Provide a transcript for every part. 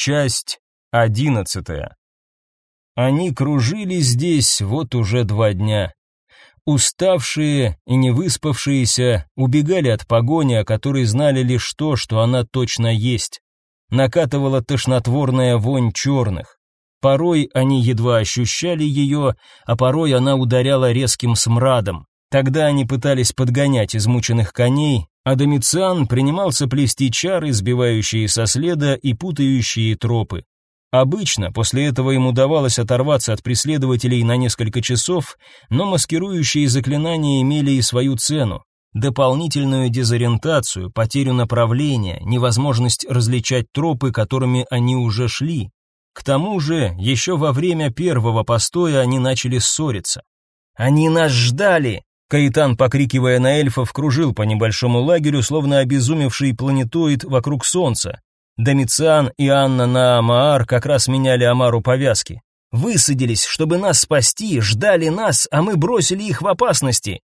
Часть одиннадцатая. Они кружили здесь вот уже два дня. Уставшие и не выспавшиеся убегали от погони, о которой знали лишь то, что она точно есть. Накатывала тошнотворная вонь черных. Порой они едва ощущали ее, а порой она ударяла резким смрадом. Тогда они пытались подгонять измученных коней, а Домициан принимался плести чары, сбивающие со следа и путающие тропы. Обычно после этого ему удавалось оторваться от преследователей на несколько часов, но маскирующие заклинания имели и свою цену. Дополнительную дезориентацию, потерю направления, невозможность различать тропы, которыми они уже шли. К тому же, еще во время первого постоя они начали ссориться. «Они нас ждали!» Каитан, покрикивая на эльфов, кружил по небольшому лагерю, словно обезумевший планетоид вокруг Солнца. Домициан и Анна на Амаар как раз меняли Амару повязки. Высадились, чтобы нас спасти, ждали нас, а мы бросили их в опасности.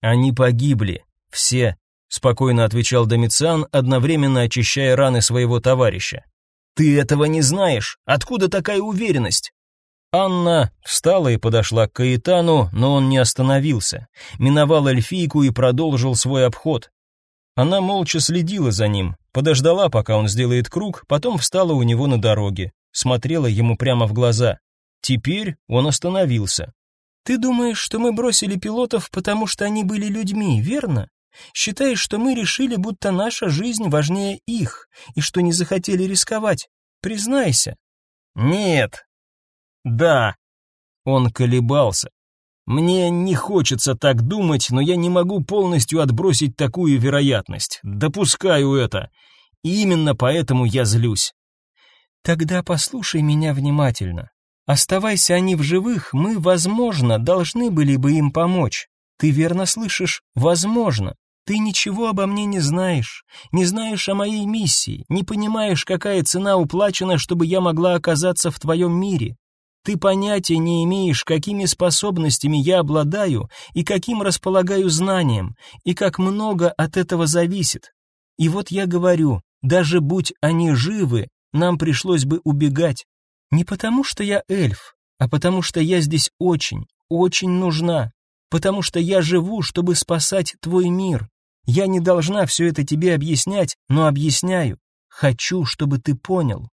Они погибли, все, спокойно отвечал Домициан, одновременно очищая раны своего товарища. Ты этого не знаешь. Откуда такая уверенность? Анна встала и подошла к Каэтану, но он не остановился. Миновал эльфийку и продолжил свой обход. Она молча следила за ним, подождала, пока он сделает круг, потом встала у него на дороге, смотрела ему прямо в глаза. Теперь он остановился. «Ты думаешь, что мы бросили пилотов, потому что они были людьми, верно? Считаешь, что мы решили, будто наша жизнь важнее их, и что не захотели рисковать? Признайся». «Нет», да. Он колебался. Мне не хочется так думать, но я не могу полностью отбросить такую вероятность. Допускаю это. И именно поэтому я злюсь. Тогда послушай меня внимательно. Оставайся они в живых, мы, возможно, должны были бы им помочь. Ты верно слышишь? Возможно. Ты ничего обо мне не знаешь, не знаешь о моей миссии, не понимаешь, какая цена уплачена, чтобы я могла оказаться в твоем мире. Ты понятия не имеешь, какими способностями я обладаю и каким располагаю знанием, и как много от этого зависит. И вот я говорю, даже будь они живы, нам пришлось бы убегать. Не потому что я эльф, а потому что я здесь очень, очень нужна. Потому что я живу, чтобы спасать твой мир. Я не должна все это тебе объяснять, но объясняю. Хочу, чтобы ты понял.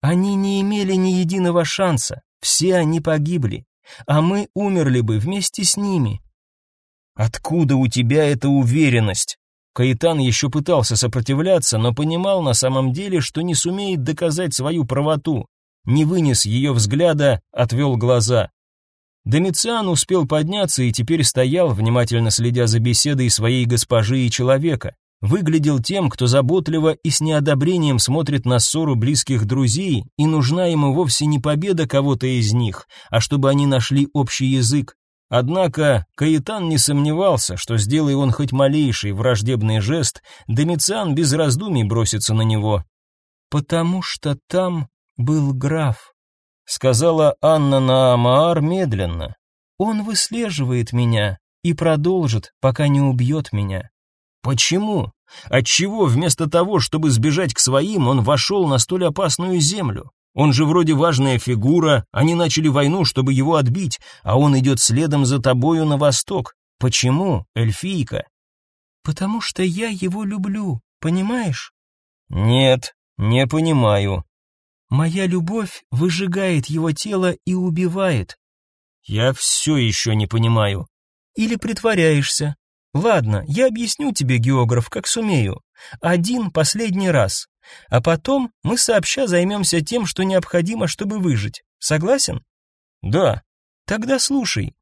Они не имели ни единого шанса, все они погибли, а мы умерли бы вместе с ними. Откуда у тебя эта уверенность? Каитан еще пытался сопротивляться, но понимал на самом деле, что не сумеет доказать свою правоту. Не вынес ее взгляда, отвел глаза. Домициан успел подняться и теперь стоял, внимательно следя за беседой своей госпожи и человека выглядел тем, кто заботливо и с неодобрением смотрит на ссору близких друзей, и нужна ему вовсе не победа кого-то из них, а чтобы они нашли общий язык. Однако Каитан не сомневался, что сделай он хоть малейший враждебный жест, Домициан без раздумий бросится на него. «Потому что там был граф», — сказала Анна Наамаар медленно. «Он выслеживает меня и продолжит, пока не убьет меня». Почему? Отчего вместо того, чтобы сбежать к своим, он вошел на столь опасную землю? Он же вроде важная фигура, они начали войну, чтобы его отбить, а он идет следом за тобою на восток. Почему, эльфийка? Потому что я его люблю, понимаешь? Нет, не понимаю. Моя любовь выжигает его тело и убивает. Я все еще не понимаю. Или притворяешься, Ладно, я объясню тебе, географ, как сумею. Один последний раз. А потом мы сообща займемся тем, что необходимо, чтобы выжить. Согласен? Да. Тогда слушай.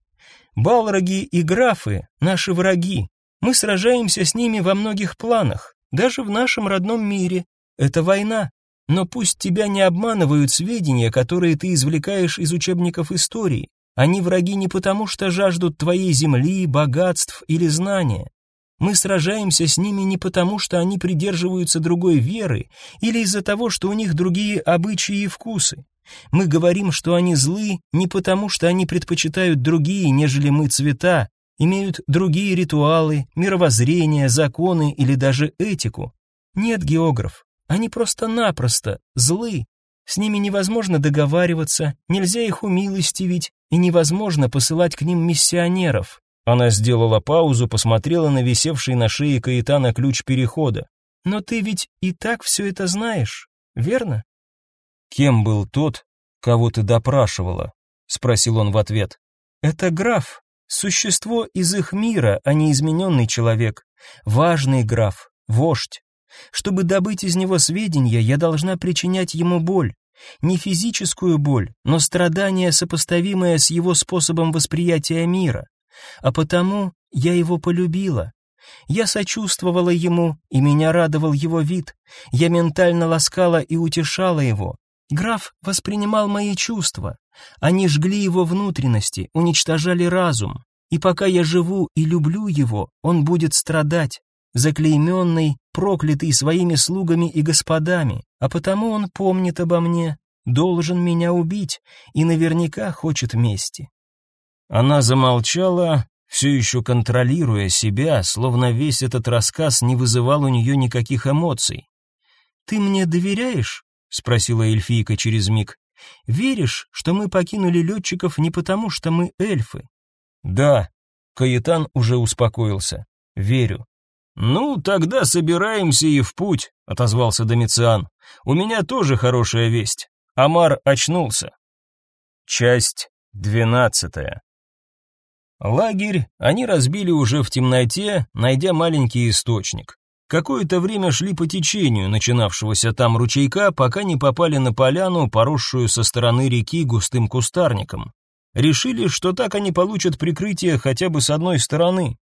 Балроги и графы — наши враги. Мы сражаемся с ними во многих планах, даже в нашем родном мире. Это война. Но пусть тебя не обманывают сведения, которые ты извлекаешь из учебников истории. Они враги не потому, что жаждут твоей земли, богатств или знания. Мы сражаемся с ними не потому, что они придерживаются другой веры или из-за того, что у них другие обычаи и вкусы. Мы говорим, что они злы не потому, что они предпочитают другие, нежели мы цвета, имеют другие ритуалы, мировоззрение, законы или даже этику. Нет, географ, они просто-напросто злы. С ними невозможно договариваться, нельзя их умилостивить, и невозможно посылать к ним миссионеров. Она сделала паузу, посмотрела на висевший на шее Каэтана ключ перехода. Но ты ведь и так все это знаешь, верно? Кем был тот, кого ты допрашивала? спросил он в ответ. Это граф, существо из их мира, а не измененный человек. Важный граф, вождь. Чтобы добыть из него сведения, я должна причинять ему боль. Не физическую боль, но страдание, сопоставимое с его способом восприятия мира. А потому я его полюбила. Я сочувствовала ему, и меня радовал его вид. Я ментально ласкала и утешала его. Граф воспринимал мои чувства. Они жгли его внутренности, уничтожали разум. И пока я живу и люблю его, он будет страдать заклейменный, проклятый своими слугами и господами, а потому он помнит обо мне, должен меня убить и наверняка хочет мести. Она замолчала, все еще контролируя себя, словно весь этот рассказ не вызывал у нее никаких эмоций. «Ты мне доверяешь?» — спросила эльфийка через миг. «Веришь, что мы покинули летчиков не потому, что мы эльфы?» «Да», — Каэтан уже успокоился. «Верю». «Ну, тогда собираемся и в путь», — отозвался Домициан. «У меня тоже хорошая весть. Амар очнулся». Часть двенадцатая. Лагерь они разбили уже в темноте, найдя маленький источник. Какое-то время шли по течению начинавшегося там ручейка, пока не попали на поляну, поросшую со стороны реки густым кустарником. Решили, что так они получат прикрытие хотя бы с одной стороны.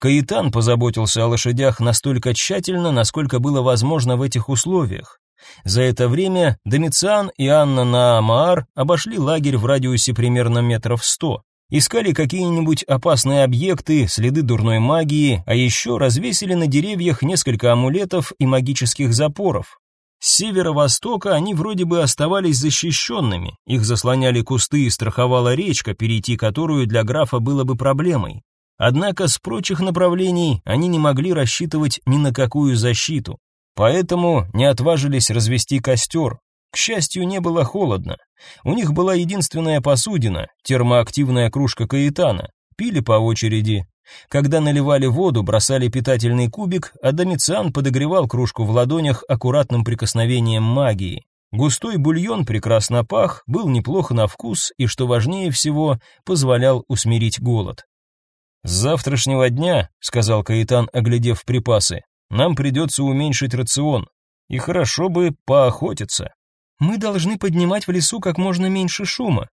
Каитан позаботился о лошадях настолько тщательно, насколько было возможно в этих условиях. За это время Домициан и Анна Наамаар обошли лагерь в радиусе примерно метров сто. Искали какие-нибудь опасные объекты, следы дурной магии, а еще развесили на деревьях несколько амулетов и магических запоров. С северо-востока они вроде бы оставались защищенными, их заслоняли кусты и страховала речка, перейти которую для графа было бы проблемой. Однако с прочих направлений они не могли рассчитывать ни на какую защиту. Поэтому не отважились развести костер. К счастью, не было холодно. У них была единственная посудина, термоактивная кружка каэтана. Пили по очереди. Когда наливали воду, бросали питательный кубик, а Домициан подогревал кружку в ладонях аккуратным прикосновением магии. Густой бульон прекрасно пах, был неплохо на вкус и, что важнее всего, позволял усмирить голод. «С завтрашнего дня», — сказал Каитан, оглядев припасы, — «нам придется уменьшить рацион. И хорошо бы поохотиться». «Мы должны поднимать в лесу как можно меньше шума».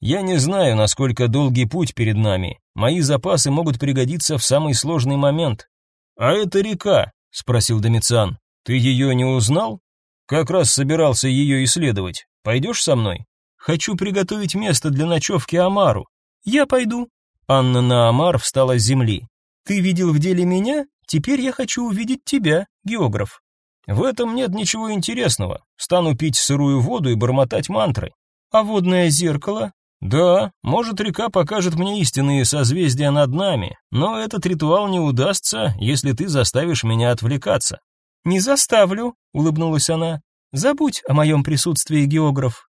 «Я не знаю, насколько долгий путь перед нами. Мои запасы могут пригодиться в самый сложный момент». «А это река?» — спросил Домициан. «Ты ее не узнал? Как раз собирался ее исследовать. Пойдешь со мной?» «Хочу приготовить место для ночевки Амару». «Я пойду», Анна Наамар встала с земли. «Ты видел в деле меня? Теперь я хочу увидеть тебя, географ». «В этом нет ничего интересного. Стану пить сырую воду и бормотать мантры». «А водное зеркало?» «Да, может, река покажет мне истинные созвездия над нами, но этот ритуал не удастся, если ты заставишь меня отвлекаться». «Не заставлю», — улыбнулась она. «Забудь о моем присутствии, географ».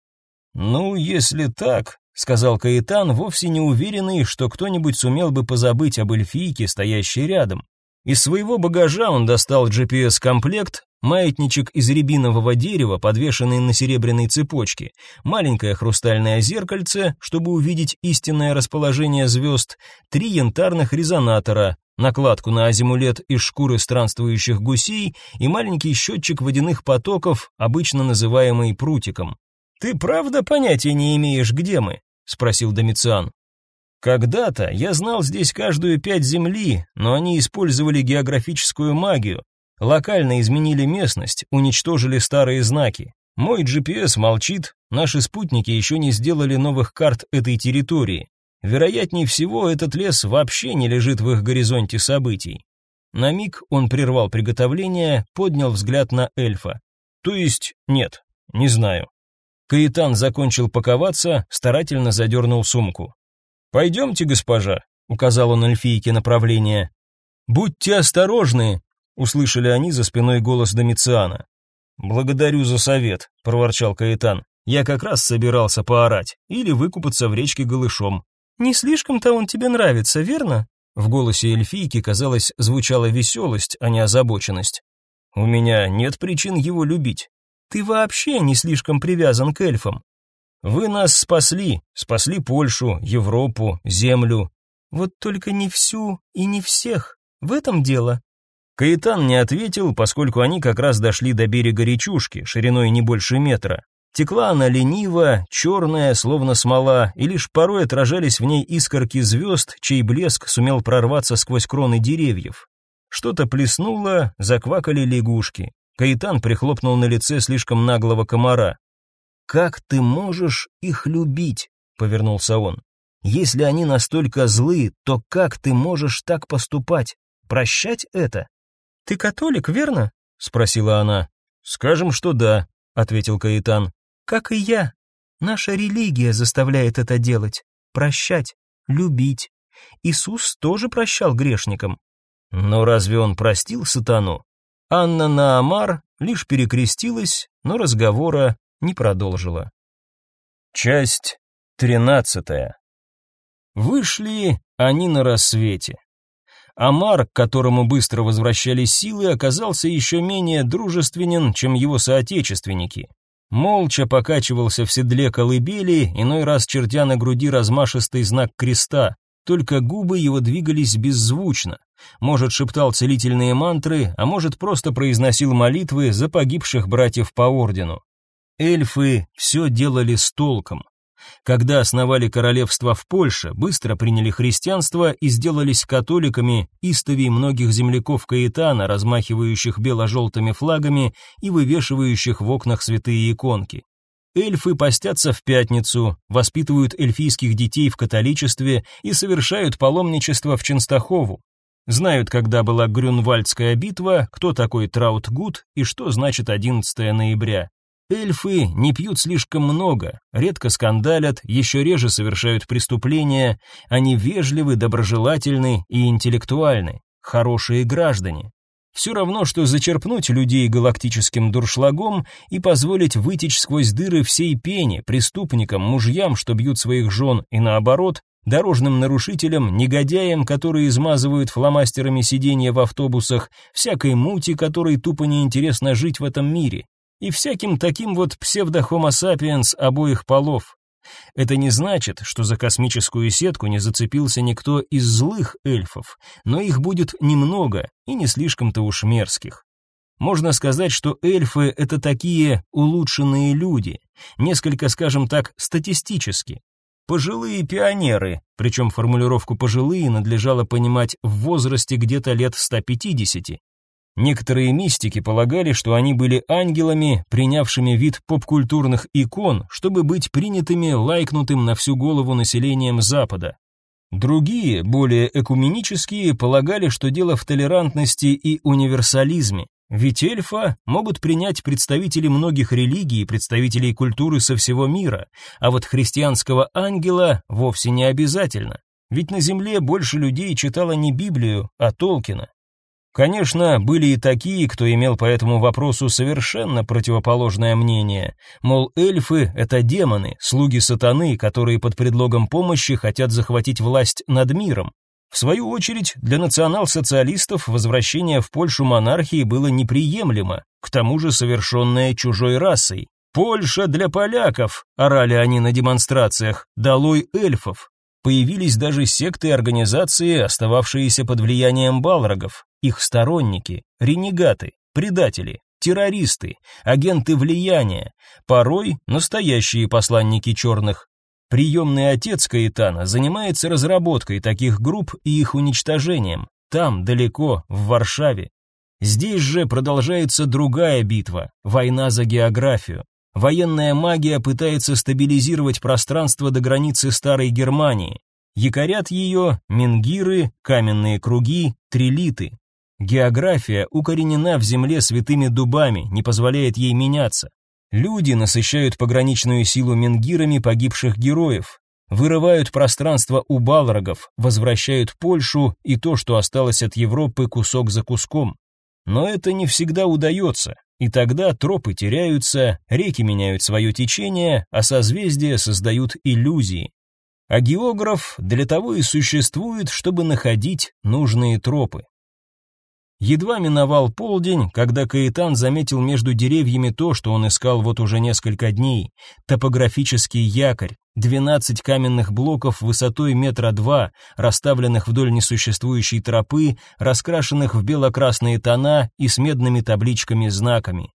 «Ну, если так, сказал Каэтан, вовсе не уверенный, что кто-нибудь сумел бы позабыть об эльфийке, стоящей рядом. Из своего багажа он достал GPS-комплект, маятничек из рябинового дерева, подвешенный на серебряной цепочке, маленькое хрустальное зеркальце, чтобы увидеть истинное расположение звезд, три янтарных резонатора, накладку на азимулет из шкуры странствующих гусей и маленький счетчик водяных потоков, обычно называемый прутиком. «Ты правда понятия не имеешь, где мы?» — спросил Домициан. «Когда-то я знал здесь каждую пять земли, но они использовали географическую магию, локально изменили местность, уничтожили старые знаки. Мой GPS молчит, наши спутники еще не сделали новых карт этой территории. Вероятнее всего, этот лес вообще не лежит в их горизонте событий». На миг он прервал приготовление, поднял взгляд на эльфа. «То есть, нет, не знаю. Каитан закончил паковаться, старательно задернул сумку. «Пойдемте, госпожа», — указал он эльфийке направление. «Будьте осторожны», — услышали они за спиной голос Домициана. «Благодарю за совет», — проворчал Каитан. Я как раз собирался поорать или выкупаться в речке голышом. Не слишком-то он тебе нравится, верно? В голосе эльфийки, казалось, звучала веселость, а не озабоченность. У меня нет причин его любить. Ты вообще не слишком привязан к эльфам. Вы нас спасли, спасли Польшу, Европу, землю. Вот только не всю и не всех. В этом дело. Каитан не ответил, поскольку они как раз дошли до берега речушки, шириной не больше метра. Текла она лениво, черная, словно смола, и лишь порой отражались в ней искорки звезд, чей блеск сумел прорваться сквозь кроны деревьев. Что-то плеснуло, заквакали лягушки. Каитан прихлопнул на лице слишком наглого комара. «Как ты можешь их любить?» — повернулся он. «Если они настолько злы, то как ты можешь так поступать? Прощать это?» «Ты католик, верно?» — спросила она. «Скажем, что да», — ответил Каитан. «Как и я. Наша религия заставляет это делать. Прощать, любить. Иисус тоже прощал грешникам». «Но разве он простил сатану?» Анна Наамар лишь перекрестилась, но разговора не продолжила. Часть тринадцатая. Вышли они на рассвете. Амар, к которому быстро возвращались силы, оказался еще менее дружественен, чем его соотечественники. Молча покачивался в седле колыбели, иной раз чертя на груди размашистый знак креста, только губы его двигались беззвучно. Может, шептал целительные мантры, а может, просто произносил молитвы за погибших братьев по ордену. Эльфы все делали с толком. Когда основали королевство в Польше, быстро приняли христианство и сделались католиками истовей многих земляков Каэтана, размахивающих бело-желтыми флагами и вывешивающих в окнах святые иконки. Эльфы постятся в пятницу, воспитывают эльфийских детей в католичестве и совершают паломничество в Ченстахову. Знают, когда была Грюнвальдская битва, кто такой Траутгуд и что значит 11 ноября. Эльфы не пьют слишком много, редко скандалят, еще реже совершают преступления, они вежливы, доброжелательны и интеллектуальны, хорошие граждане. Все равно, что зачерпнуть людей галактическим дуршлагом и позволить вытечь сквозь дыры всей пени преступникам, мужьям, что бьют своих жен, и наоборот, дорожным нарушителям, негодяям, которые измазывают фломастерами сиденья в автобусах, всякой мути, которой тупо неинтересно жить в этом мире, и всяким таким вот псевдо-хомо сапиенс обоих полов. Это не значит, что за космическую сетку не зацепился никто из злых эльфов, но их будет немного и не слишком-то уж мерзких. Можно сказать, что эльфы — это такие улучшенные люди, несколько, скажем так, статистически. Пожилые пионеры, причем формулировку «пожилые» надлежало понимать в возрасте где-то лет 150. Некоторые мистики полагали, что они были ангелами, принявшими вид попкультурных икон, чтобы быть принятыми лайкнутым на всю голову населением Запада. Другие, более экуменические, полагали, что дело в толерантности и универсализме. Ведь эльфа могут принять представители многих религий и представителей культуры со всего мира, а вот христианского ангела вовсе не обязательно. Ведь на земле больше людей читало не Библию, а Толкина. Конечно, были и такие, кто имел по этому вопросу совершенно противоположное мнение. Мол, эльфы — это демоны, слуги сатаны, которые под предлогом помощи хотят захватить власть над миром. В свою очередь, для национал-социалистов возвращение в Польшу монархии было неприемлемо, к тому же совершенное чужой расой. «Польша для поляков!» — орали они на демонстрациях. «Долой эльфов!» Появились даже секты и организации, остававшиеся под влиянием балрогов, их сторонники, ренегаты, предатели, террористы, агенты влияния, порой настоящие посланники черных. Приемный отец Каэтана занимается разработкой таких групп и их уничтожением, там, далеко, в Варшаве. Здесь же продолжается другая битва, война за географию. Военная магия пытается стабилизировать пространство до границы Старой Германии. Якорят ее мингиры, каменные круги, трилиты. География укоренена в земле святыми дубами, не позволяет ей меняться. Люди насыщают пограничную силу мингирами погибших героев, вырывают пространство у балрогов, возвращают Польшу и то, что осталось от Европы кусок за куском. Но это не всегда удается. И тогда тропы теряются, реки меняют свое течение, а созвездия создают иллюзии. А географ для того и существует, чтобы находить нужные тропы. Едва миновал полдень, когда Каэтан заметил между деревьями то, что он искал вот уже несколько дней. Топографический якорь, 12 каменных блоков высотой метра два, расставленных вдоль несуществующей тропы, раскрашенных в бело-красные тона и с медными табличками-знаками.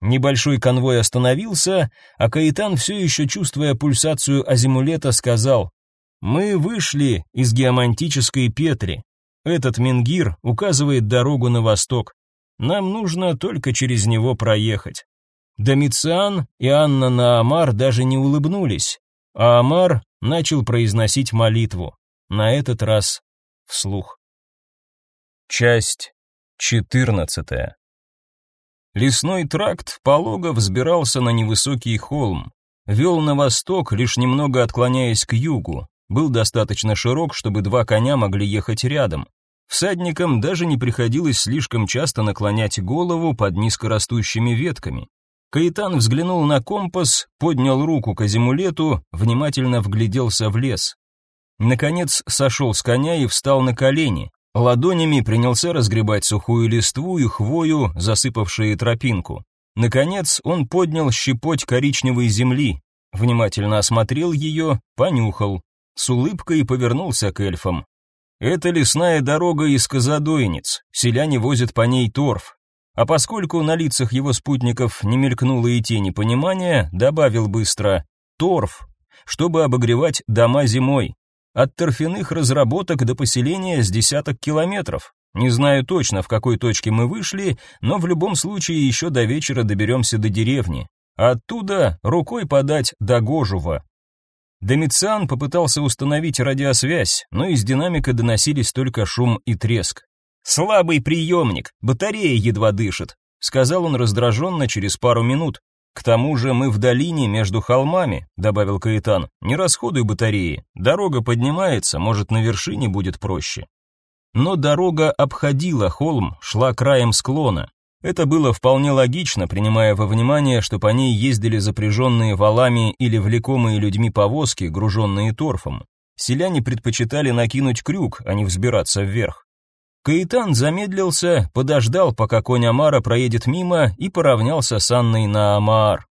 Небольшой конвой остановился, а Каэтан, все еще чувствуя пульсацию азимулета, сказал «Мы вышли из геомантической петли. Этот менгир указывает дорогу на восток. Нам нужно только через него проехать. Домициан и Анна Наамар даже не улыбнулись, а Амар начал произносить молитву, на этот раз вслух. Часть четырнадцатая. Лесной тракт полого взбирался на невысокий холм, вел на восток, лишь немного отклоняясь к югу, был достаточно широк, чтобы два коня могли ехать рядом. Всадникам даже не приходилось слишком часто наклонять голову под низкорастущими ветками. Каитан взглянул на компас, поднял руку к азимулету, внимательно вгляделся в лес. Наконец сошел с коня и встал на колени. Ладонями принялся разгребать сухую листву и хвою, засыпавшие тропинку. Наконец он поднял щепоть коричневой земли, внимательно осмотрел ее, понюхал, с улыбкой повернулся к эльфам. Это лесная дорога из Казадойниц. Селяне возят по ней торф. А поскольку на лицах его спутников не мелькнуло и тени понимания, добавил быстро торф, чтобы обогревать дома зимой. От торфяных разработок до поселения с десяток километров. Не знаю точно, в какой точке мы вышли, но в любом случае еще до вечера доберемся до деревни. оттуда рукой подать до Гожува. Домициан попытался установить радиосвязь, но из динамика доносились только шум и треск. «Слабый приемник, батарея едва дышит», — сказал он раздраженно через пару минут. «К тому же мы в долине между холмами», — добавил Каэтан. «Не расходуй батареи. Дорога поднимается, может, на вершине будет проще». Но дорога обходила холм, шла краем склона. Это было вполне логично, принимая во внимание, что по ней ездили запряженные валами или влекомые людьми повозки, груженные торфом. Селяне предпочитали накинуть крюк, а не взбираться вверх. Каитан замедлился, подождал, пока конь Амара проедет мимо, и поравнялся с Анной на Амар.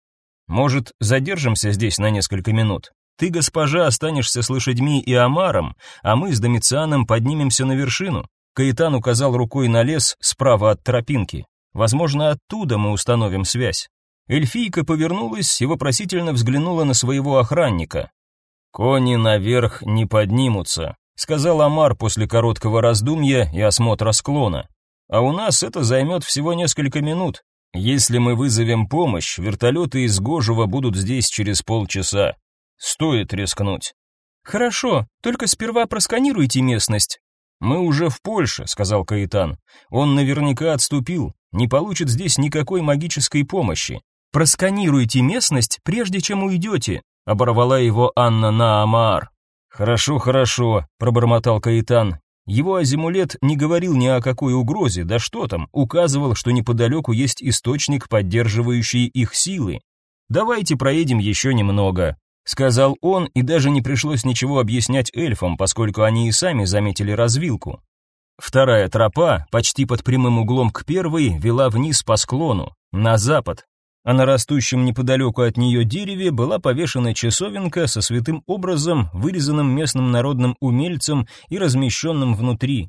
«Может, задержимся здесь на несколько минут? Ты, госпожа, останешься с лошадьми и Амаром, а мы с Домицианом поднимемся на вершину». Каитан указал рукой на лес справа от тропинки. Возможно, оттуда мы установим связь. Эльфийка повернулась и вопросительно взглянула на своего охранника. «Кони наверх не поднимутся», — сказал Амар после короткого раздумья и осмотра склона. «А у нас это займет всего несколько минут. Если мы вызовем помощь, вертолеты из Гожева будут здесь через полчаса. Стоит рискнуть». «Хорошо, только сперва просканируйте местность». «Мы уже в Польше», — сказал Каитан. «Он наверняка отступил не получит здесь никакой магической помощи. Просканируйте местность, прежде чем уйдете», — оборвала его Анна Наамаар. «Хорошо, хорошо», — пробормотал Каитан. Его азимулет не говорил ни о какой угрозе, да что там, указывал, что неподалеку есть источник, поддерживающий их силы. «Давайте проедем еще немного», — сказал он, и даже не пришлось ничего объяснять эльфам, поскольку они и сами заметили развилку. Вторая тропа, почти под прямым углом к первой, вела вниз по склону, на запад, а на растущем неподалеку от нее дереве была повешена часовенка со святым образом, вырезанным местным народным умельцем и размещенным внутри.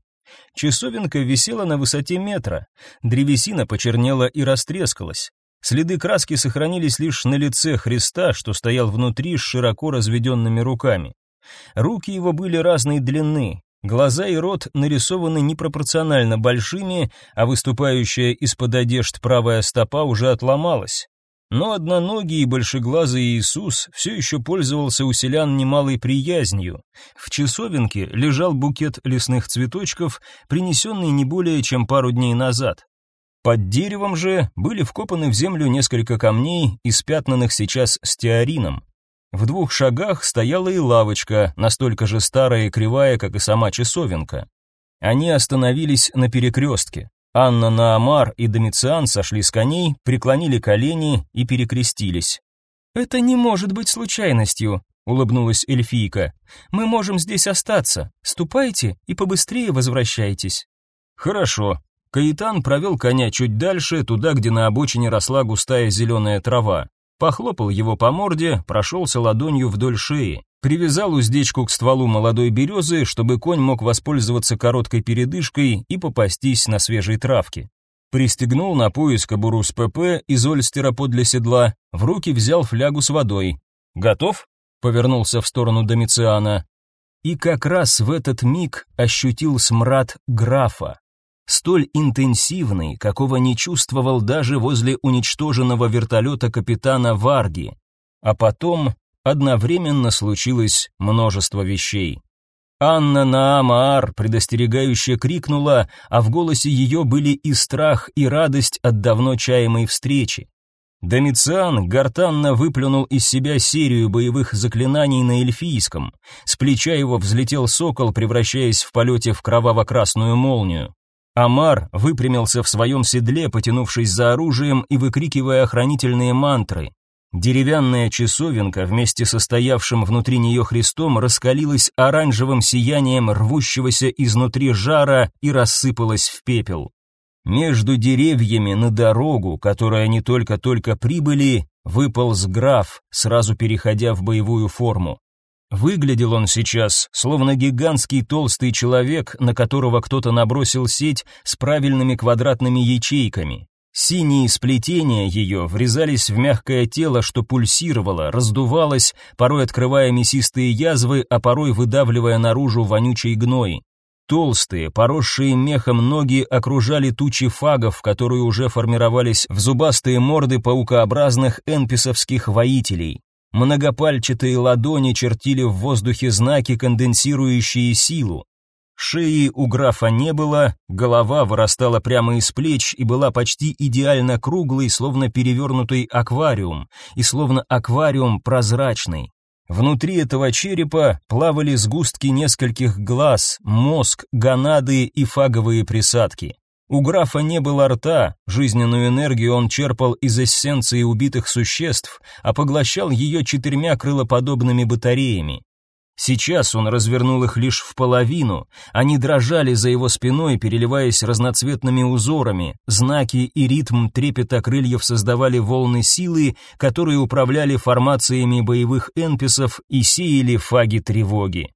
Часовенка висела на высоте метра, древесина почернела и растрескалась. Следы краски сохранились лишь на лице Христа, что стоял внутри с широко разведенными руками. Руки его были разной длины, Глаза и рот нарисованы непропорционально большими, а выступающая из-под одежд правая стопа уже отломалась. Но одноногий и большеглазый Иисус все еще пользовался у селян немалой приязнью. В часовенке лежал букет лесных цветочков, принесенный не более чем пару дней назад. Под деревом же были вкопаны в землю несколько камней, испятнанных сейчас стеарином. В двух шагах стояла и лавочка, настолько же старая и кривая, как и сама часовенка. Они остановились на перекрестке. Анна Наамар и Домициан сошли с коней, преклонили колени и перекрестились. «Это не может быть случайностью», — улыбнулась эльфийка. «Мы можем здесь остаться. Ступайте и побыстрее возвращайтесь». «Хорошо». Каитан провел коня чуть дальше, туда, где на обочине росла густая зеленая трава. Похлопал его по морде, прошелся ладонью вдоль шеи. Привязал уздечку к стволу молодой березы, чтобы конь мог воспользоваться короткой передышкой и попастись на свежей травке. Пристегнул на пояс кобуру с ПП из ольстера подле седла, в руки взял флягу с водой. «Готов?» — повернулся в сторону Домициана. И как раз в этот миг ощутил смрад графа. Столь интенсивный, какого не чувствовал даже возле уничтоженного вертолета капитана Варги. А потом одновременно случилось множество вещей. Анна Наамаар предостерегающе крикнула, а в голосе ее были и страх, и радость от давно чаемой встречи. Домициан гортанно выплюнул из себя серию боевых заклинаний на эльфийском. С плеча его взлетел сокол, превращаясь в полете в кроваво-красную молнию. Амар выпрямился в своем седле, потянувшись за оружием и выкрикивая охранительные мантры. Деревянная часовенка вместе со стоявшим внутри нее Христом раскалилась оранжевым сиянием рвущегося изнутри жара и рассыпалась в пепел. Между деревьями на дорогу, которой они только-только прибыли, выполз граф, сразу переходя в боевую форму. Выглядел он сейчас, словно гигантский толстый человек, на которого кто-то набросил сеть с правильными квадратными ячейками. Синие сплетения ее врезались в мягкое тело, что пульсировало, раздувалось, порой открывая мясистые язвы, а порой выдавливая наружу вонючий гной. Толстые, поросшие мехом ноги окружали тучи фагов, которые уже формировались в зубастые морды паукообразных энписовских воителей. Многопальчатые ладони чертили в воздухе знаки, конденсирующие силу. Шеи у графа не было, голова вырастала прямо из плеч и была почти идеально круглой, словно перевернутый аквариум, и словно аквариум прозрачный. Внутри этого черепа плавали сгустки нескольких глаз, мозг, гонады и фаговые присадки. У графа не было рта, жизненную энергию он черпал из эссенции убитых существ, а поглощал ее четырьмя крылоподобными батареями. Сейчас он развернул их лишь в половину, они дрожали за его спиной, переливаясь разноцветными узорами, знаки и ритм трепета крыльев создавали волны силы, которые управляли формациями боевых энписов и сеяли фаги тревоги.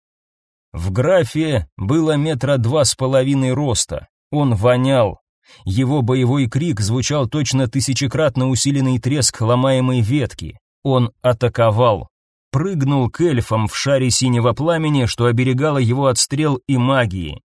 В графе было метра два с половиной роста, он вонял, его боевой крик звучал точно тысячекратно усиленный треск ломаемой ветки. Он атаковал прыгнул к эльфам в шаре синего пламени, что оберегало его от стрел и магии.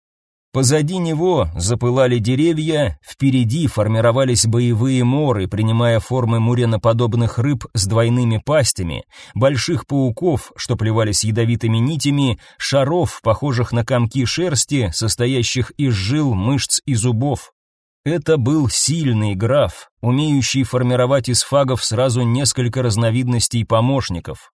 Позади него запылали деревья, впереди формировались боевые моры, принимая формы муреноподобных рыб с двойными пастями, больших пауков, что плевались ядовитыми нитями, шаров, похожих на комки шерсти, состоящих из жил, мышц и зубов. Это был сильный граф, умеющий формировать из фагов сразу несколько разновидностей помощников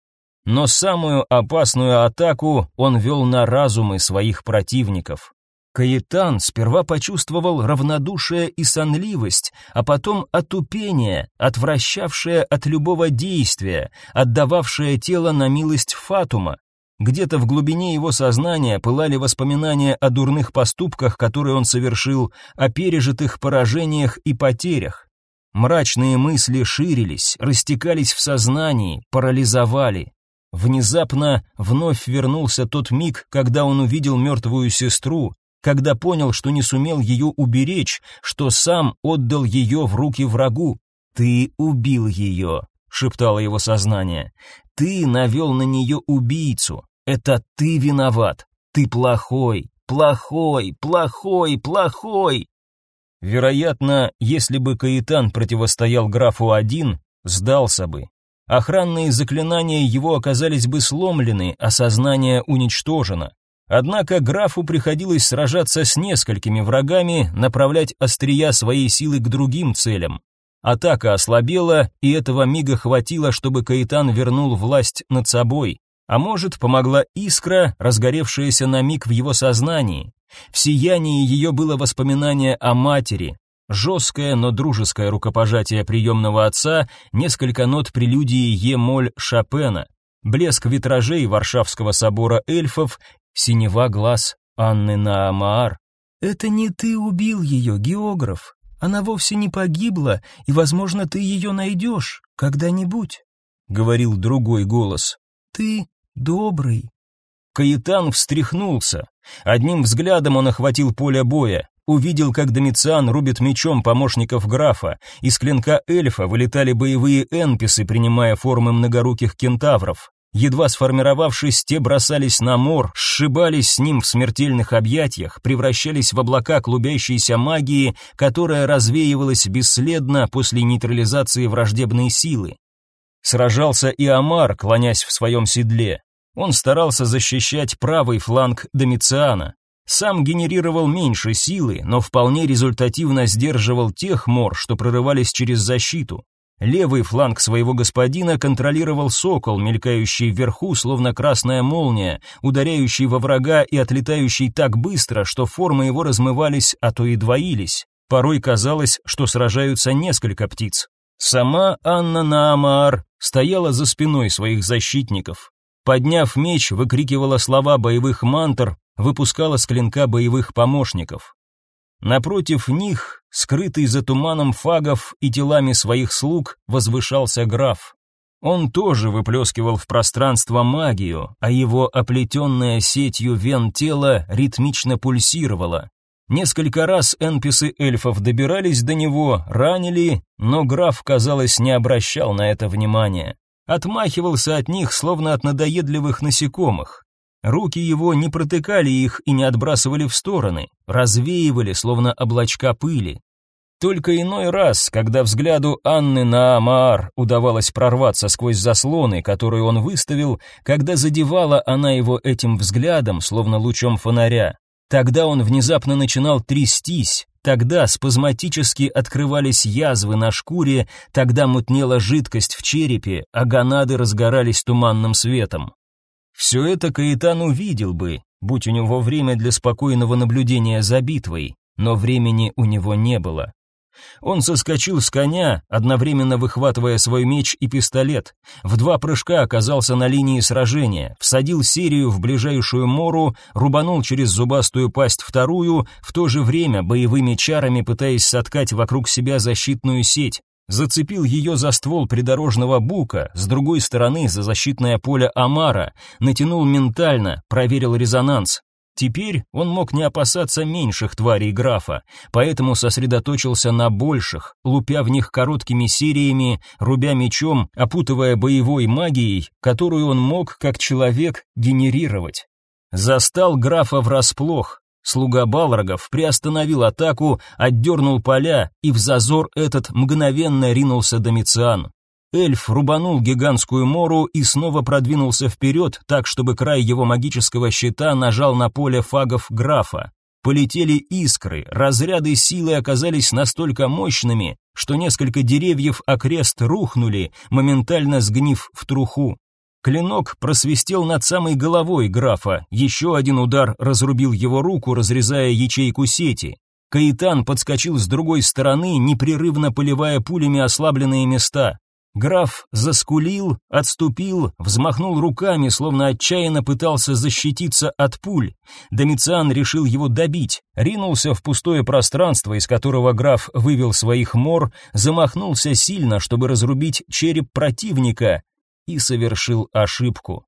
но самую опасную атаку он вел на разумы своих противников. Каэтан сперва почувствовал равнодушие и сонливость, а потом отупение, отвращавшее от любого действия, отдававшее тело на милость Фатума. Где-то в глубине его сознания пылали воспоминания о дурных поступках, которые он совершил, о пережитых поражениях и потерях. Мрачные мысли ширились, растекались в сознании, парализовали. Внезапно вновь вернулся тот миг, когда он увидел мертвую сестру, когда понял, что не сумел ее уберечь, что сам отдал ее в руки врагу. «Ты убил ее», — шептало его сознание. «Ты навел на нее убийцу. Это ты виноват. Ты плохой, плохой, плохой, плохой». Вероятно, если бы Каитан противостоял графу один, сдался бы. Охранные заклинания его оказались бы сломлены, а сознание уничтожено. Однако графу приходилось сражаться с несколькими врагами, направлять острия своей силы к другим целям. Атака ослабела, и этого мига хватило, чтобы Каитан вернул власть над собой. А может, помогла искра, разгоревшаяся на миг в его сознании. В сиянии ее было воспоминание о матери, жесткое, но дружеское рукопожатие приемного отца, несколько нот прелюдии Е-моль Шопена, блеск витражей Варшавского собора эльфов, синева глаз Анны Наамаар. «Это не ты убил ее, географ. Она вовсе не погибла, и, возможно, ты ее найдешь когда-нибудь», — говорил другой голос. «Ты добрый». Каитан встряхнулся. Одним взглядом он охватил поле боя, увидел, как Домициан рубит мечом помощников графа, из клинка эльфа вылетали боевые энписы, принимая формы многоруких кентавров. Едва сформировавшись, те бросались на мор, сшибались с ним в смертельных объятиях, превращались в облака клубящейся магии, которая развеивалась бесследно после нейтрализации враждебной силы. Сражался и Амар, клонясь в своем седле. Он старался защищать правый фланг Домициана. Сам генерировал меньше силы, но вполне результативно сдерживал тех мор, что прорывались через защиту. Левый фланг своего господина контролировал сокол, мелькающий вверху, словно красная молния, ударяющий во врага и отлетающий так быстро, что формы его размывались, а то и двоились. Порой казалось, что сражаются несколько птиц. Сама Анна Наамаар стояла за спиной своих защитников. Подняв меч, выкрикивала слова боевых мантр, выпускала с клинка боевых помощников. Напротив них, скрытый за туманом фагов и телами своих слуг, возвышался граф. Он тоже выплескивал в пространство магию, а его оплетенная сетью вен тело ритмично пульсировало. Несколько раз энписы эльфов добирались до него, ранили, но граф, казалось, не обращал на это внимания отмахивался от них, словно от надоедливых насекомых. Руки его не протыкали их и не отбрасывали в стороны, развеивали, словно облачка пыли. Только иной раз, когда взгляду Анны на Амар удавалось прорваться сквозь заслоны, которые он выставил, когда задевала она его этим взглядом, словно лучом фонаря, тогда он внезапно начинал трястись, Тогда спазматически открывались язвы на шкуре, тогда мутнела жидкость в черепе, а гонады разгорались туманным светом. Все это Каэтан увидел бы, будь у него время для спокойного наблюдения за битвой, но времени у него не было. Он соскочил с коня, одновременно выхватывая свой меч и пистолет. В два прыжка оказался на линии сражения, всадил серию в ближайшую мору, рубанул через зубастую пасть вторую, в то же время боевыми чарами пытаясь соткать вокруг себя защитную сеть. Зацепил ее за ствол придорожного бука, с другой стороны за защитное поле Амара, натянул ментально, проверил резонанс. Теперь он мог не опасаться меньших тварей графа, поэтому сосредоточился на больших, лупя в них короткими сериями, рубя мечом, опутывая боевой магией, которую он мог, как человек, генерировать. Застал графа врасплох. Слуга Балрогов приостановил атаку, отдернул поля, и в зазор этот мгновенно ринулся Домициан. Эльф рубанул гигантскую мору и снова продвинулся вперед, так чтобы край его магического щита нажал на поле фагов графа. Полетели искры, разряды силы оказались настолько мощными, что несколько деревьев окрест рухнули, моментально сгнив в труху. Клинок просвистел над самой головой графа, еще один удар разрубил его руку, разрезая ячейку сети. Каитан подскочил с другой стороны, непрерывно поливая пулями ослабленные места. Граф заскулил, отступил, взмахнул руками, словно отчаянно пытался защититься от пуль. Домициан решил его добить, ринулся в пустое пространство, из которого граф вывел своих мор, замахнулся сильно, чтобы разрубить череп противника, и совершил ошибку.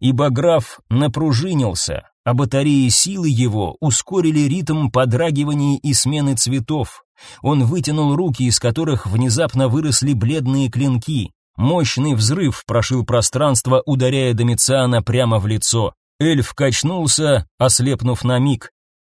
Ибо граф напружинился, а батареи силы его ускорили ритм подрагиваний и смены цветов. Он вытянул руки, из которых внезапно выросли бледные клинки. Мощный взрыв прошил пространство, ударяя Домициана прямо в лицо. Эльф качнулся, ослепнув на миг.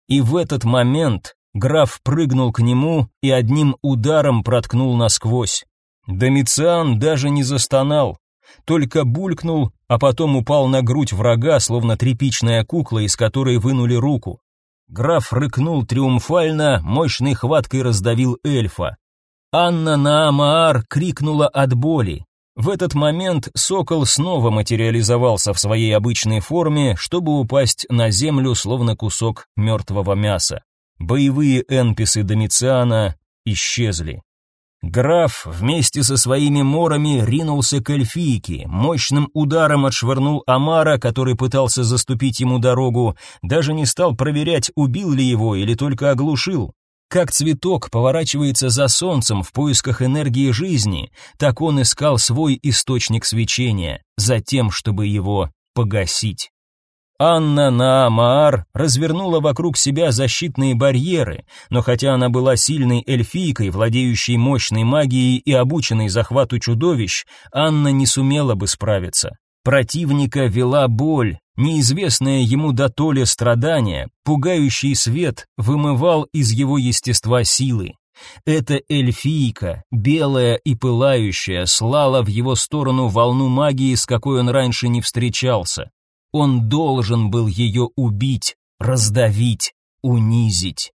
И в этот момент граф прыгнул к нему и одним ударом проткнул насквозь. Домициан даже не застонал, только булькнул, а потом упал на грудь врага, словно тряпичная кукла, из которой вынули руку. Граф рыкнул триумфально, мощной хваткой раздавил эльфа. Анна Наамаар крикнула от боли. В этот момент сокол снова материализовался в своей обычной форме, чтобы упасть на землю, словно кусок мертвого мяса. Боевые энписы Домициана исчезли. Граф вместе со своими морами ринулся к эльфийке, мощным ударом отшвырнул Амара, который пытался заступить ему дорогу, даже не стал проверять, убил ли его или только оглушил. Как цветок поворачивается за солнцем в поисках энергии жизни, так он искал свой источник свечения, за тем, чтобы его погасить. Анна Наамаар развернула вокруг себя защитные барьеры, но хотя она была сильной эльфийкой, владеющей мощной магией и обученной захвату чудовищ, Анна не сумела бы справиться. Противника вела боль, неизвестное ему до толи страдания, пугающий свет вымывал из его естества силы. Эта эльфийка, белая и пылающая, слала в его сторону волну магии, с какой он раньше не встречался. Он должен был ее убить, раздавить, унизить.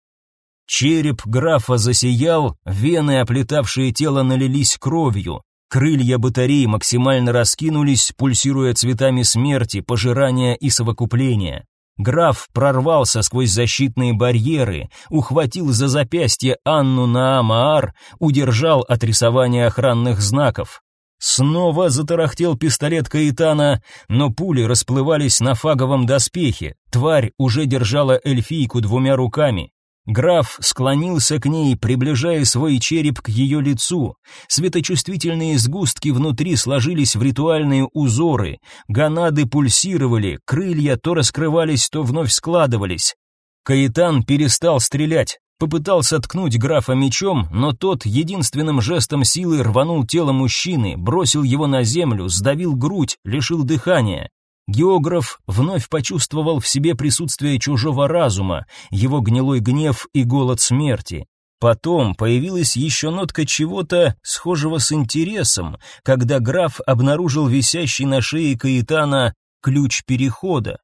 Череп графа засиял, вены, оплетавшие тело, налились кровью. Крылья батареи максимально раскинулись, пульсируя цветами смерти, пожирания и совокупления. Граф прорвался сквозь защитные барьеры, ухватил за запястье Анну Наамаар, удержал от рисования охранных знаков. Снова затарахтел пистолет Каитана, но пули расплывались на фаговом доспехе. Тварь уже держала эльфийку двумя руками. Граф склонился к ней, приближая свой череп к ее лицу. Светочувствительные сгустки внутри сложились в ритуальные узоры. Гонады пульсировали, крылья то раскрывались, то вновь складывались. Каитан перестал стрелять. Попытался ткнуть графа мечом, но тот единственным жестом силы рванул тело мужчины, бросил его на землю, сдавил грудь, лишил дыхания. Географ вновь почувствовал в себе присутствие чужого разума, его гнилой гнев и голод смерти. Потом появилась еще нотка чего-то схожего с интересом, когда граф обнаружил висящий на шее Каитана ключ перехода.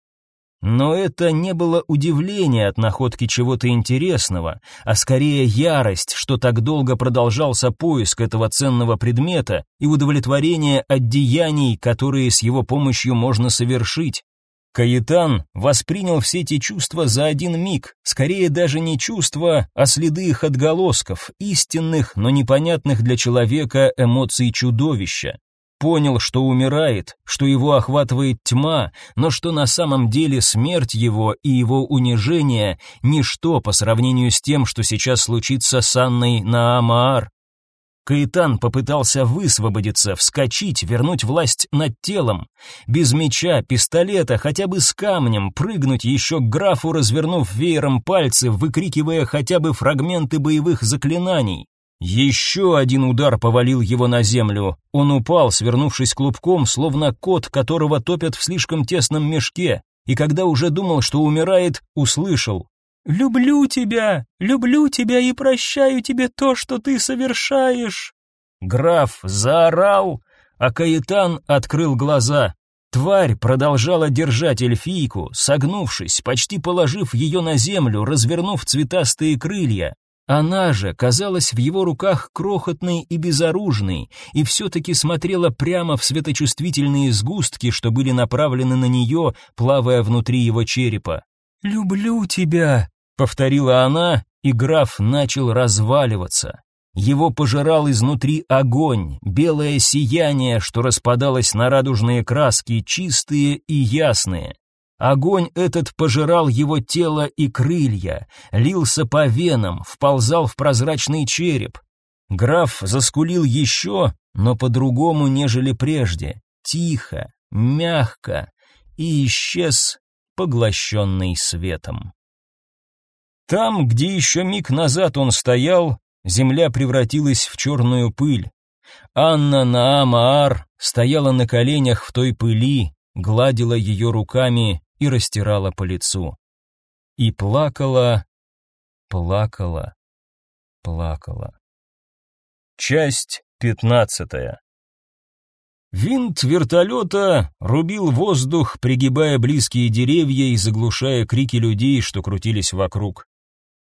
Но это не было удивление от находки чего-то интересного, а скорее ярость, что так долго продолжался поиск этого ценного предмета и удовлетворение от деяний, которые с его помощью можно совершить. Каитан воспринял все эти чувства за один миг, скорее даже не чувства, а следы их отголосков, истинных, но непонятных для человека эмоций чудовища понял, что умирает, что его охватывает тьма, но что на самом деле смерть его и его унижение – ничто по сравнению с тем, что сейчас случится с Анной Наамаар. Каитан попытался высвободиться, вскочить, вернуть власть над телом. Без меча, пистолета, хотя бы с камнем, прыгнуть еще к графу, развернув веером пальцы, выкрикивая хотя бы фрагменты боевых заклинаний. Еще один удар повалил его на землю. Он упал, свернувшись клубком, словно кот, которого топят в слишком тесном мешке, и когда уже думал, что умирает, услышал: "Люблю тебя, люблю тебя и прощаю тебе то, что ты совершаешь". Граф заорал, а Каитан открыл глаза. Тварь продолжала держать эльфийку, согнувшись, почти положив ее на землю, развернув цветастые крылья. Она же казалась в его руках крохотной и безоружной, и все-таки смотрела прямо в светочувствительные сгустки, что были направлены на нее, плавая внутри его черепа. «Люблю тебя», — повторила она, и граф начал разваливаться. Его пожирал изнутри огонь, белое сияние, что распадалось на радужные краски, чистые и ясные. Огонь этот пожирал его тело и крылья, лился по венам, вползал в прозрачный череп. Граф заскулил еще, но по-другому, нежели прежде, тихо, мягко, и исчез, поглощенный светом. Там, где еще миг назад он стоял, земля превратилась в черную пыль. Анна Наамаар стояла на коленях в той пыли, гладила ее руками и растирала по лицу. И плакала, плакала, плакала. Часть пятнадцатая. Винт вертолета рубил воздух, пригибая близкие деревья и заглушая крики людей, что крутились вокруг.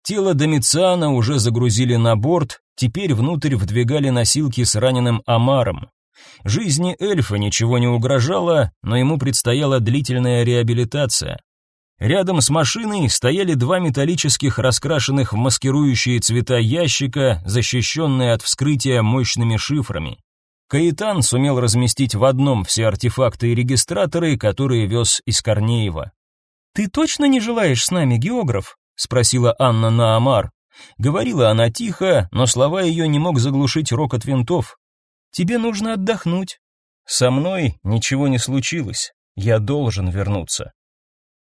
Тело Домициана уже загрузили на борт, теперь внутрь вдвигали носилки с раненым Амаром. Жизни эльфа ничего не угрожало, но ему предстояла длительная реабилитация. Рядом с машиной стояли два металлических, раскрашенных в маскирующие цвета ящика, защищенные от вскрытия мощными шифрами. Каитан сумел разместить в одном все артефакты и регистраторы, которые вез из Корнеева. «Ты точно не желаешь с нами, географ?» — спросила Анна Наамар. Говорила она тихо, но слова ее не мог заглушить рокот винтов. «Тебе нужно отдохнуть». «Со мной ничего не случилось. Я должен вернуться».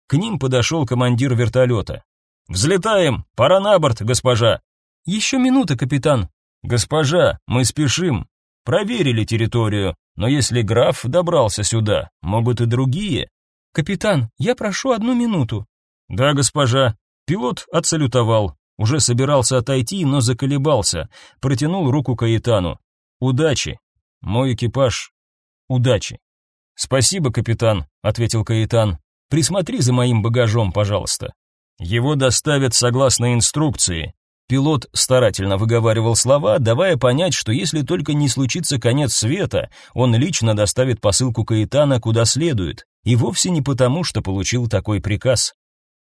К ним подошел командир вертолета. «Взлетаем! Пора на борт, госпожа!» «Еще минута, капитан!» «Госпожа, мы спешим. Проверили территорию, но если граф добрался сюда, могут и другие». «Капитан, я прошу одну минуту». «Да, госпожа». Пилот отсалютовал, уже собирался отойти, но заколебался, протянул руку Каэтану. «Удачи. Мой экипаж. Удачи». «Спасибо, капитан», — ответил Каэтан. Присмотри за моим багажом, пожалуйста. Его доставят согласно инструкции. Пилот старательно выговаривал слова, давая понять, что если только не случится конец света, он лично доставит посылку Каэтана куда следует, и вовсе не потому, что получил такой приказ.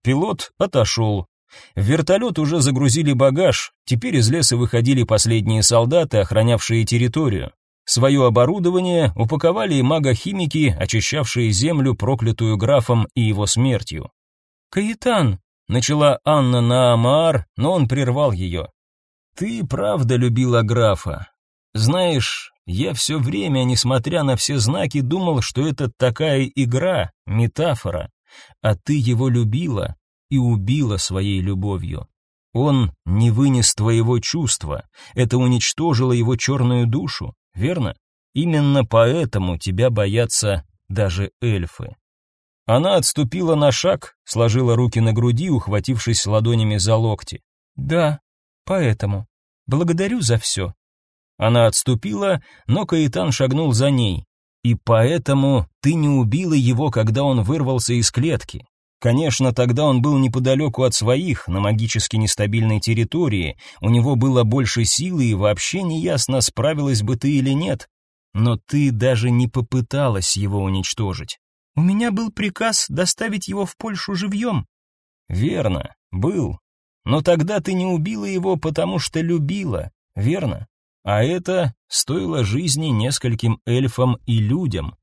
Пилот отошел. В вертолет уже загрузили багаж, теперь из леса выходили последние солдаты, охранявшие территорию. Свое оборудование упаковали и магохимики, очищавшие землю, проклятую графом и его смертью. «Каэтан!» — начала Анна Наамаар, но он прервал ее. «Ты правда любила графа. Знаешь, я все время, несмотря на все знаки, думал, что это такая игра, метафора, а ты его любила и убила своей любовью. Он не вынес твоего чувства, это уничтожило его черную душу верно? Именно поэтому тебя боятся даже эльфы. Она отступила на шаг, сложила руки на груди, ухватившись ладонями за локти. Да, поэтому. Благодарю за все». Она отступила, но Каитан шагнул за ней. И поэтому ты не убила его, когда он вырвался из клетки. Конечно, тогда он был неподалеку от своих, на магически нестабильной территории, у него было больше силы и вообще неясно, справилась бы ты или нет. Но ты даже не попыталась его уничтожить. У меня был приказ доставить его в Польшу живьем. Верно, был. Но тогда ты не убила его, потому что любила, верно? А это стоило жизни нескольким эльфам и людям.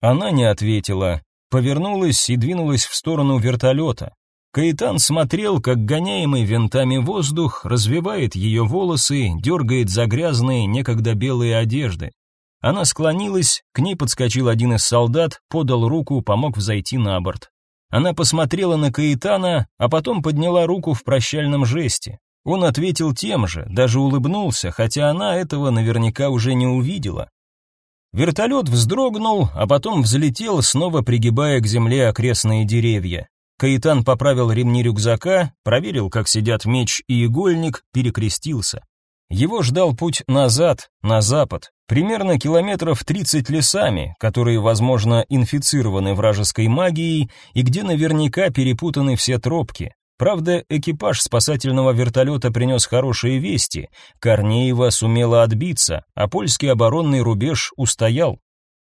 Она не ответила, повернулась и двинулась в сторону вертолета. Каитан смотрел, как гоняемый винтами воздух развивает ее волосы, дергает за грязные, некогда белые одежды. Она склонилась, к ней подскочил один из солдат, подал руку, помог взойти на борт. Она посмотрела на Каитана, а потом подняла руку в прощальном жесте. Он ответил тем же, даже улыбнулся, хотя она этого наверняка уже не увидела. Вертолет вздрогнул, а потом взлетел, снова пригибая к земле окрестные деревья. Каитан поправил ремни рюкзака, проверил, как сидят меч и игольник, перекрестился. Его ждал путь назад, на запад, примерно километров 30 лесами, которые, возможно, инфицированы вражеской магией и где наверняка перепутаны все тропки, Правда, экипаж спасательного вертолета принес хорошие вести. Корнеева сумела отбиться, а польский оборонный рубеж устоял.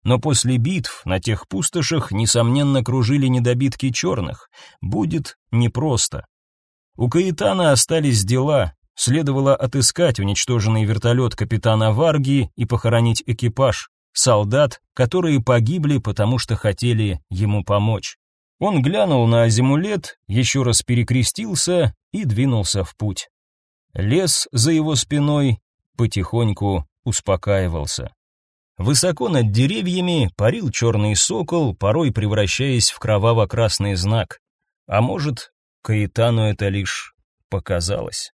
Но после битв на тех пустошах, несомненно, кружили недобитки черных. Будет непросто. У Каэтана остались дела. Следовало отыскать уничтоженный вертолет капитана Варги и похоронить экипаж, солдат, которые погибли, потому что хотели ему помочь. Он глянул на азимулет, еще раз перекрестился и двинулся в путь. Лес за его спиной потихоньку успокаивался. Высоко над деревьями парил черный сокол, порой превращаясь в кроваво-красный знак. А может, Каэтану это лишь показалось.